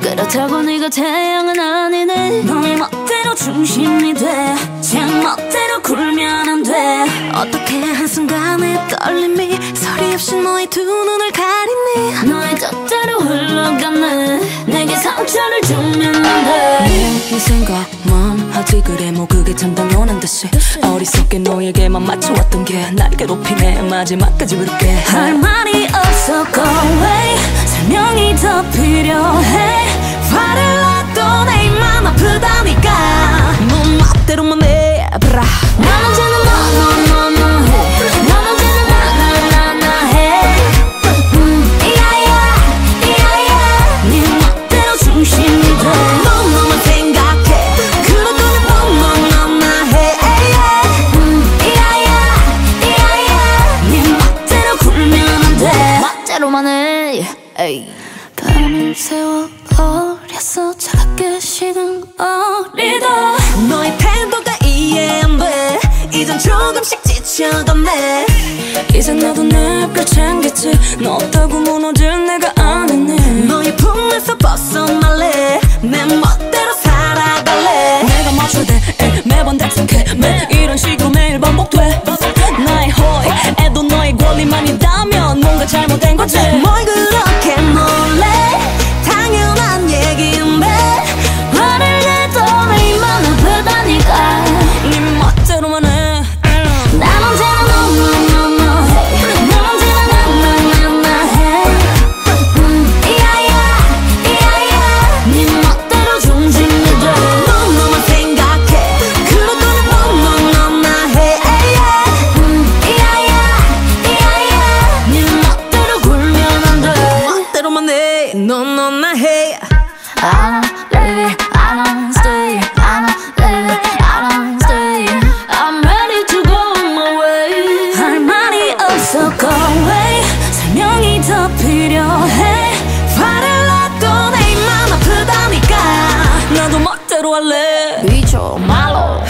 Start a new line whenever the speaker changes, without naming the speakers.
그렇다고 네가 태양은 아니네.
너의 멋대로 중심이 돼제 멋대로 굴면 안돼.
어떻게 한순간에 떨림이 소리 없이 너의 두 눈을 가리니?
너의 뜻대로 흘러가네. 내게 상처를 주면 안돼.
이 생각만 하지 그래. 뭐 그게 참 당연한 듯이. 어리석게 너에게만 맞춰왔던 게. 날 괴롭히네. 마지막까지 부를게.
할 말이 없어. Go away. 설 명이 더 필요해. 화를 놔도 내 입만 아프다니까.
넌
나나나나 해. 음, 이야야 이야야. 네 멋대로 중심이 돼넌 너만 생각해. 그렇다면 너너너나 해. 음, 이야야 이야야. 네 멋대로 굴면 안돼.
멋대로만 해 에이. 밤을 새워 버렸어. 차갑게 식은 어리다.
너의 태도가 이해 안돼. 이젠 조금씩 지쳐가네.
이제 나도 내걸 챙겼지. 너 없다고 무너질 내가 아니네.
너의 품에서 벗어날래. 내
Bicho malo.